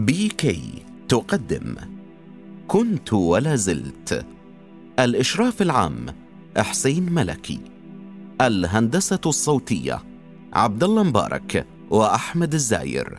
بي كي تقدم. كنت ولا زلت. الإشراف العام حسين ملكي. الهندسة الصوتية عبد الله مبارك وأحمد الزاير.